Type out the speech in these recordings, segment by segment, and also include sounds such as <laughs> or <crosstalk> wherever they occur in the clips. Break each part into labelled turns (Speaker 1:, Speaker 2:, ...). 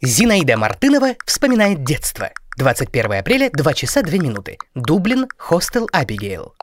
Speaker 1: Зинаида Мартынова вспоминает детство. 21 апреля, 2 часа 2 минуты. Дублин, хостел Абигейл.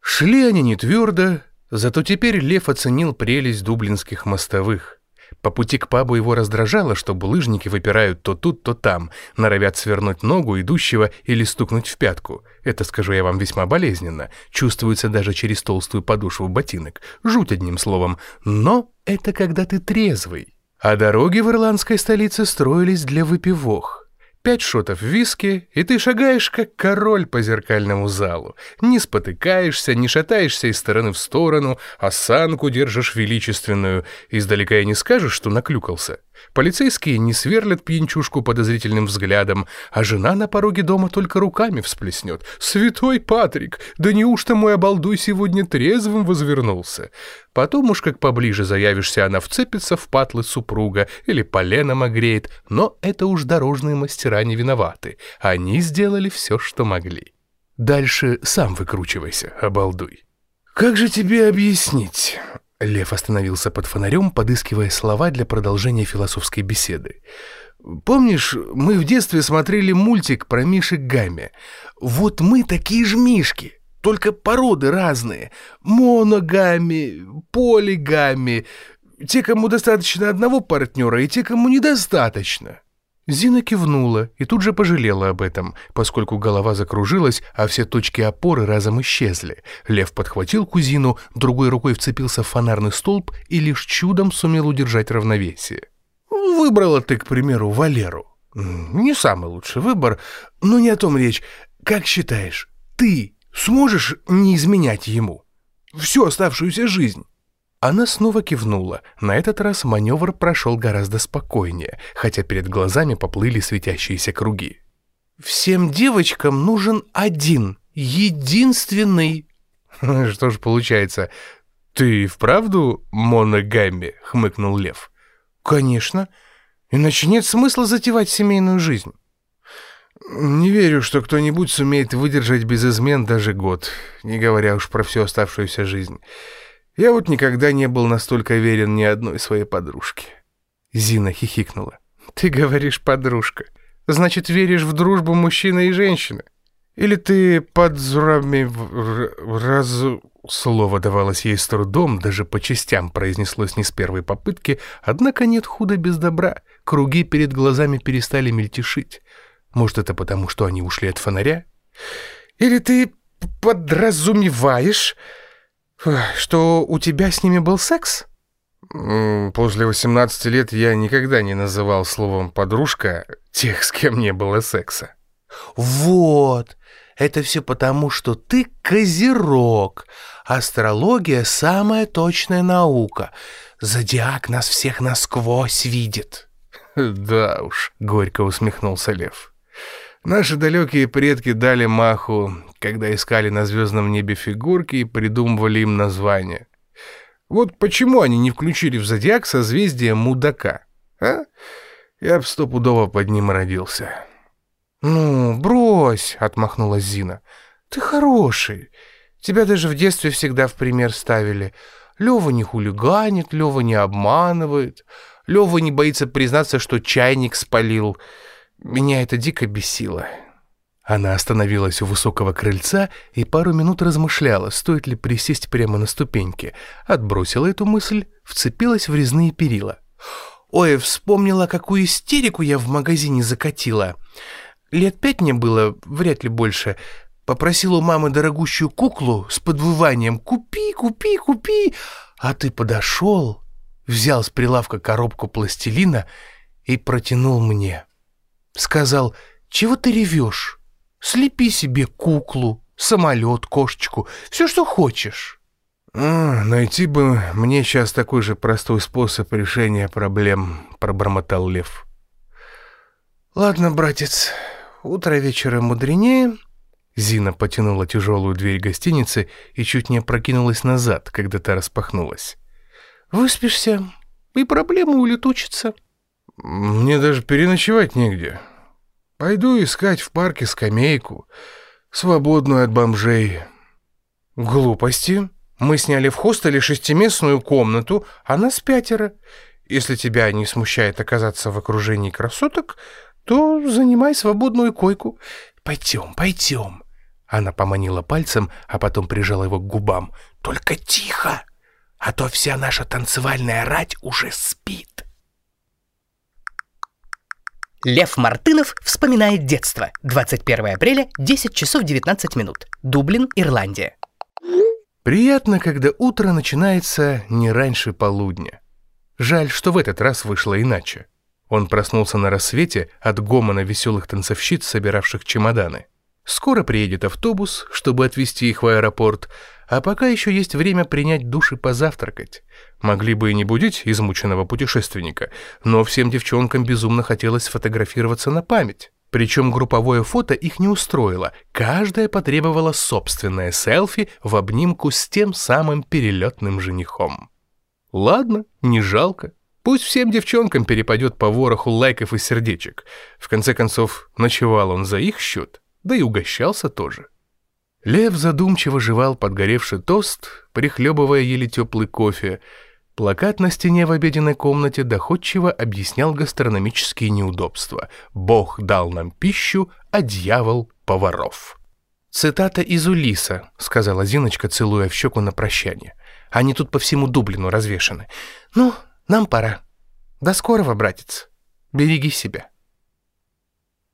Speaker 2: Шли они не твердо, зато теперь Лев оценил прелесть дублинских мостовых. По пути к пабу его раздражало, что булыжники выпирают то тут, то там, норовят свернуть ногу идущего или стукнуть в пятку. Это, скажу я вам, весьма болезненно. Чувствуется даже через толстую подошву ботинок. Жуть одним словом. Но это когда ты трезвый. А дороги в ирландской столице строились для выпивох. Пять шотов виски, и ты шагаешь, как король по зеркальному залу. Не спотыкаешься, не шатаешься из стороны в сторону, осанку держишь величественную. Издалека и не скажешь, что наклюкался. Полицейские не сверлят пьянчушку подозрительным взглядом, а жена на пороге дома только руками всплеснет. «Святой Патрик! Да неужто мой обалдуй сегодня трезвым возвернулся?» Потом уж как поближе заявишься, она вцепится в патлы супруга или поленом огреет, но это уж дорожные мастера не виноваты. Они сделали все, что могли. Дальше сам выкручивайся, обалдуй. «Как же тебе объяснить?» Лев остановился под фонарем, подыскивая слова для продолжения философской беседы. «Помнишь, мы в детстве смотрели мультик про Мишек Гамми? Вот мы такие же мишки, только породы разные. Моногами, полигами, те, кому достаточно одного партнера, и те, кому недостаточно». Зина кивнула и тут же пожалела об этом, поскольку голова закружилась, а все точки опоры разом исчезли. Лев подхватил кузину, другой рукой вцепился в фонарный столб и лишь чудом сумел удержать равновесие. «Выбрала ты, к примеру, Валеру. Не самый лучший выбор, но не о том речь. Как считаешь, ты сможешь не изменять ему всю оставшуюся жизнь?» Она снова кивнула. На этот раз маневр прошел гораздо спокойнее, хотя перед глазами поплыли светящиеся круги. «Всем девочкам нужен один, единственный...» <laughs> «Что ж получается, ты вправду моногамми?» — хмыкнул Лев. «Конечно. Иначе нет смысла затевать семейную жизнь». «Не верю, что кто-нибудь сумеет выдержать без измен даже год, не говоря уж про всю оставшуюся жизнь». Я вот никогда не был настолько верен ни одной своей подружке. Зина хихикнула. Ты говоришь подружка. Значит, веришь в дружбу мужчины и женщины? Или ты под зурами раз... Слово давалось ей с трудом, даже по частям произнеслось не с первой попытки, однако нет худа без добра. Круги перед глазами перестали мельтешить. Может, это потому, что они ушли от фонаря? Или ты подразумеваешь, что у тебя с ними был секс? После 18 лет я никогда не называл словом «подружка» тех, с кем не было секса. Вот, это все потому, что ты козерог. Астрология — самая точная наука. Зодиак нас всех насквозь видит. <laughs> Да уж, горько усмехнулся Лев. Наши далекие предки дали маху, когда искали на звездном небе фигурки и придумывали им названия. Вот почему они не включили в зодиак созвездие мудака, а? Я б стопудово под ним родился. «Ну, брось!» — отмахнулась Зина. «Ты хороший. Тебя даже в детстве всегда в пример ставили. Лёва не хулиганит, Лёва не обманывает, Лёва не боится признаться, что чайник спалил». Меня это дико бесило. Она остановилась у высокого крыльца и пару минут размышляла, стоит ли присесть прямо на ступеньки. Отбросила эту мысль, вцепилась в резные перила. «Ой, вспомнила, какую истерику я в магазине закатила. Лет пять мне было, вряд ли больше. Попросила у мамы дорогущую куклу с подвыванием «Купи, купи, купи!» А ты подошел, взял с прилавка коробку пластилина и протянул мне. Сказал, чего ты ревешь? Слепи себе куклу, самолет, кошечку, все, что хочешь. А, «Найти бы мне сейчас такой же простой способ решения проблем», — пробормотал Лев. «Ладно, братец, утро вечера мудренее». Зина потянула тяжелую дверь гостиницы и чуть не опрокинулась назад, когда та распахнулась. «Выспишься, и проблема улетучится». Мне даже переночевать негде. Пойду искать в парке скамейку, свободную от бомжей. Глупости. Мы сняли в хостеле шестиместную комнату, а нас пятеро. Если тебя не смущает оказаться в окружении красоток, то занимай свободную койку. Пойдем, пойдем. Она поманила пальцем, а потом прижала его к губам. Только тихо, а то вся наша танцевальная рать уже спит.
Speaker 1: Лев Мартынов вспоминает детство. 21 апреля, 10 часов 19 минут. Дублин, Ирландия.
Speaker 2: Приятно, когда утро начинается не раньше полудня. Жаль, что в этот раз вышло иначе. Он проснулся на рассвете от гомона веселых танцовщиц, собиравших чемоданы. Скоро приедет автобус, чтобы отвезти их в аэропорт, а пока еще есть время принять душ и позавтракать. Могли бы и не будить измученного путешественника, но всем девчонкам безумно хотелось сфотографироваться на память. Причем групповое фото их не устроило, каждая потребовала собственное селфи в обнимку с тем самым перелетным женихом. Ладно, не жалко. Пусть всем девчонкам перепадет по вороху лайков и сердечек. В конце концов, ночевал он за их счет, да и угощался тоже. Лев задумчиво жевал подгоревший тост, прихлебывая еле теплый кофе. Плакат на стене в обеденной комнате доходчиво объяснял гастрономические неудобства. «Бог дал нам пищу, а дьявол — поваров». «Цитата из Улиса», — сказала Зиночка, целуя в щеку на прощание. «Они тут по всему Дублину развешаны. Ну, нам пора. До скорого, братец. Береги себя».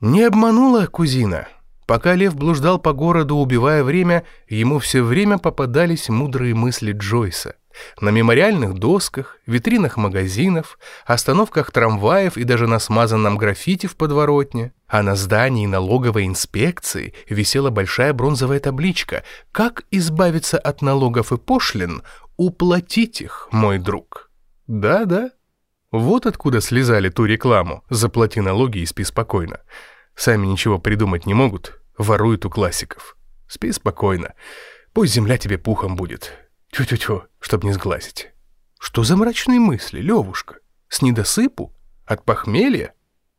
Speaker 2: Не обманула кузина. Пока лев блуждал по городу, убивая время, ему все время попадались мудрые мысли Джойса. На мемориальных досках, витринах магазинов, остановках трамваев и даже на смазанном граффити в подворотне. А на здании налоговой инспекции висела большая бронзовая табличка «Как избавиться от налогов и пошлин? Уплатить их, мой друг». Да-да. Вот откуда слезали ту рекламу «Заплати налоги и спи спокойно». Сами ничего придумать не могут, воруют у классиков. Спи спокойно. Пусть земля тебе пухом будет. Тю-тю-тю, чтоб не сглазить. Что за мрачные мысли, Левушка? С недосыпу? От похмелья?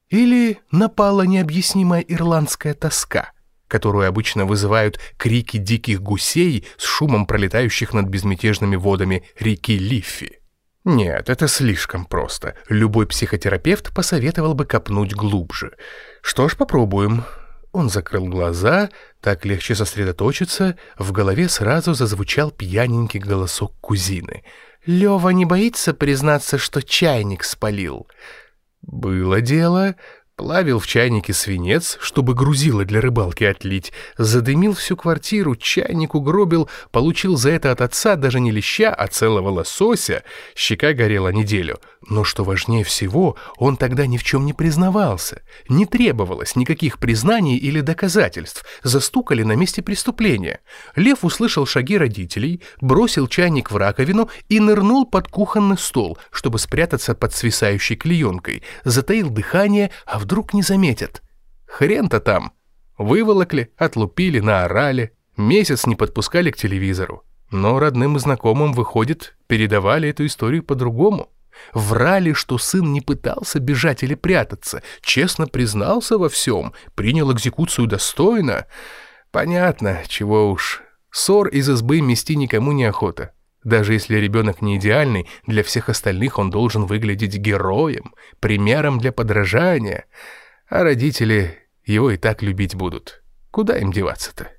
Speaker 2: Или напала необъяснимая ирландская тоска, которую обычно вызывают крики диких гусей с шумом пролетающих над безмятежными водами реки Лиффи? Нет, это слишком просто. Любой психотерапевт посоветовал бы копнуть глубже. Что ж, попробуем. Он закрыл глаза, так легче сосредоточиться, в голове сразу зазвучал пьяненький голосок кузины. «Лёва не боится признаться, что чайник спалил?» «Было дело. Плавил в чайнике свинец, чтобы грузило для рыбалки отлить, задымил всю квартиру, чайник угробил, получил за это от отца даже не леща, а целого лосося, щека горела неделю. Но что важнее всего, он тогда ни в чем не признавался. Не требовалось никаких признаний или доказательств, застукали на месте преступления. Лев услышал шаги родителей, бросил чайник в раковину и нырнул под кухонный стол, чтобы спрятаться под свисающей клеенкой, затаил дыхание, а вдруг не заметят. Хрен-то там. Выволокли, отлупили, наорали, месяц не подпускали к телевизору. Но родным и знакомым, выходит, передавали эту историю по-другому. Врали, что сын не пытался бежать или прятаться, честно признался во всем, принял экзекуцию достойно. Понятно, чего уж. Ссор из избы мести никому не охота. Даже если ребенок не идеальный, для всех остальных он должен выглядеть героем, примером для подражания. А родители его и так любить будут. Куда им деваться-то?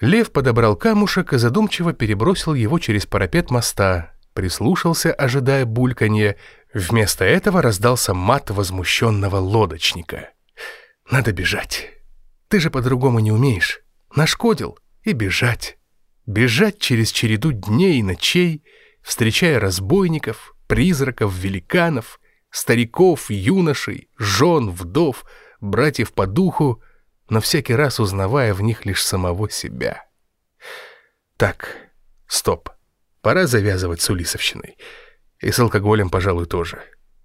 Speaker 2: Лев подобрал камушек и задумчиво перебросил его через парапет моста, прислушался, ожидая бульканье. Вместо этого раздался мат возмущенного лодочника. «Надо бежать. Ты же по-другому не умеешь. Нашкодил и бежать» бежать через череду дней и ночей, встречая разбойников, призраков, великанов, стариков, юношей, жен, вдов, братьев по духу, но всякий раз узнавая в них лишь самого себя. Так, стоп, пора завязывать с улисовщиной. И с алкоголем, пожалуй, тоже.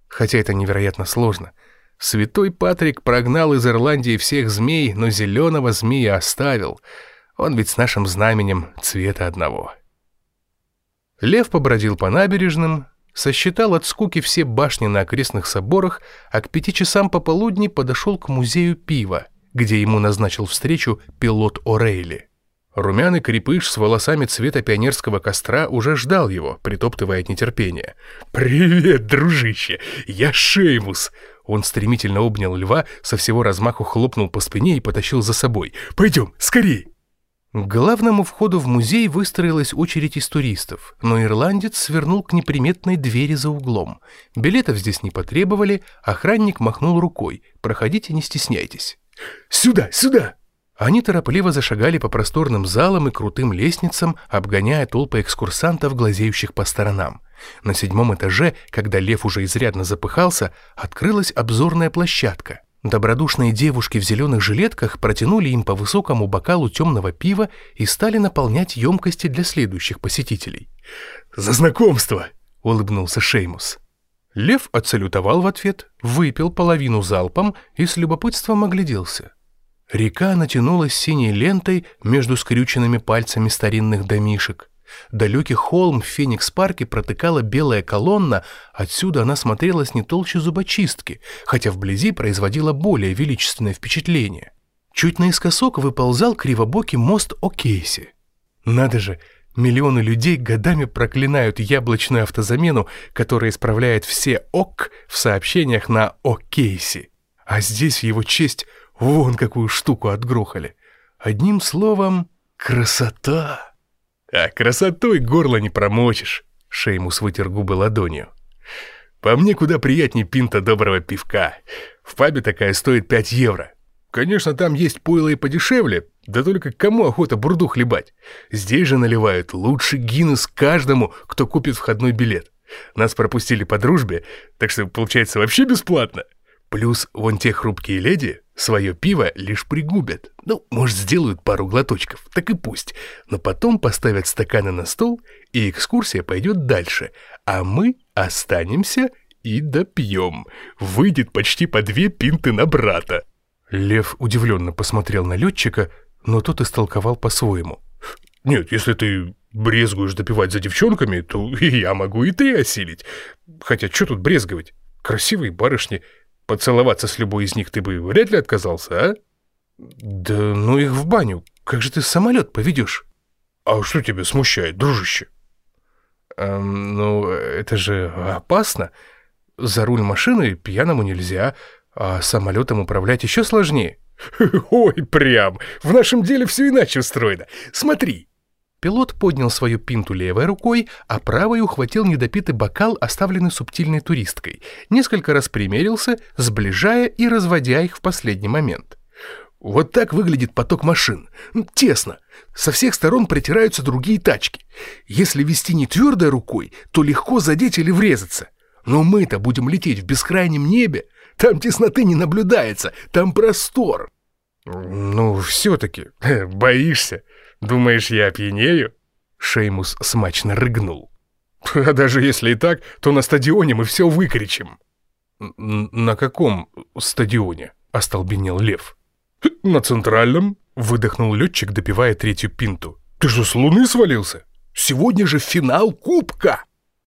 Speaker 2: Хотя это невероятно сложно. Святой Патрик прогнал из Ирландии всех змей, но зеленого змея оставил — он ведь с нашим знаменем цвета одного. Лев побродил по набережным, сосчитал от скуки все башни на окрестных соборах, а к пяти часам пополудни подошел к музею пива, где ему назначил встречу пилот О'Рейли. Румяный крепыш с волосами цвета пионерского костра уже ждал его, притоптывая от нетерпения. «Привет, дружище! Я Шеймус!» Он стремительно обнял льва, со всего размаху хлопнул по спине и потащил за собой. «Пойдем, скорей!» К главному входу в музей выстроилась очередь из туристов, но ирландец свернул к неприметной двери за углом. Билетов здесь не потребовали, охранник махнул рукой. «Проходите, не стесняйтесь». «Сюда, сюда!» Они торопливо зашагали по просторным залам и крутым лестницам, обгоняя толпы экскурсантов, глазеющих по сторонам. На седьмом этаже, когда лев уже изрядно запыхался, открылась обзорная площадка. Добродушные девушки в зеленых жилетках протянули им по высокому бокалу темного пива и стали наполнять емкости для следующих посетителей. «За знакомство!» — улыбнулся Шеймус. Лев отсалютовал в ответ, выпил половину залпом и с любопытством огляделся. Река натянулась синей лентой между скрюченными пальцами старинных домишек. Далекий холм в Феникс-парке протыкала белая колонна, отсюда она смотрелась не толще зубочистки, хотя вблизи производила более величественное впечатление. Чуть наискосок выползал кривобокий мост О'Кейси. Надо же, миллионы людей годами проклинают яблочную автозамену, которая исправляет все «ок» в сообщениях на О'Кейси. А здесь в его честь вон какую штуку отгрохали. Одним словом, красота. А красотой горло не промочишь. Шеймус вытер губы ладонью. По мне куда приятнее пинта доброго пивка. В пабе такая стоит 5 евро. Конечно, там есть пойло и подешевле, да только кому охота бурду хлебать? Здесь же наливают лучший Гиннес каждому, кто купит входной билет. Нас пропустили по дружбе, так что получается вообще бесплатно. Плюс вон те хрупкие леди свое пиво лишь пригубят. Ну, может, сделают пару глоточков, так и пусть. Но потом поставят стаканы на стол, и экскурсия пойдет дальше. А мы останемся и допьем. Выйдет почти по две пинты на брата. Лев удивленно посмотрел на летчика, но тот истолковал по-своему. «Нет, если ты брезгуешь допивать за девчонками, то <laughs> я могу и ты осилить. Хотя что тут брезговать? Красивые барышни — Поцеловаться с любой из них ты бы вряд ли отказался, а? Да ну их в баню. Как же ты самолет поведешь? А что тебя смущает, дружище? Эм, ну, это же опасно. За руль машины пьяному нельзя, а самолетом управлять еще сложнее. <laughs> Ой, прям, в нашем деле все иначе устроено. Смотри, Пилот поднял свою пинту левой рукой, а правой ухватил недопитый бокал, оставленный субтильной туристкой. Несколько раз примерился, сближая и разводя их в последний момент. Вот так выглядит поток машин. Тесно. Со всех сторон притираются другие тачки. Если вести не твердой рукой, то легко задеть или врезаться. Но мы-то будем лететь в бескрайнем небе. Там тесноты не наблюдается, там простор. Ну, все-таки, <laughs> боишься? Думаешь, я опьянею?» Шеймус смачно рыгнул. <laughs> «А даже если и так, то на стадионе мы все выкричим». «На каком стадионе?» — остолбенел Лев. «На центральном», — выдохнул летчик, допивая третью пинту. «Ты же с луны свалился? Сегодня же финал Кубка!»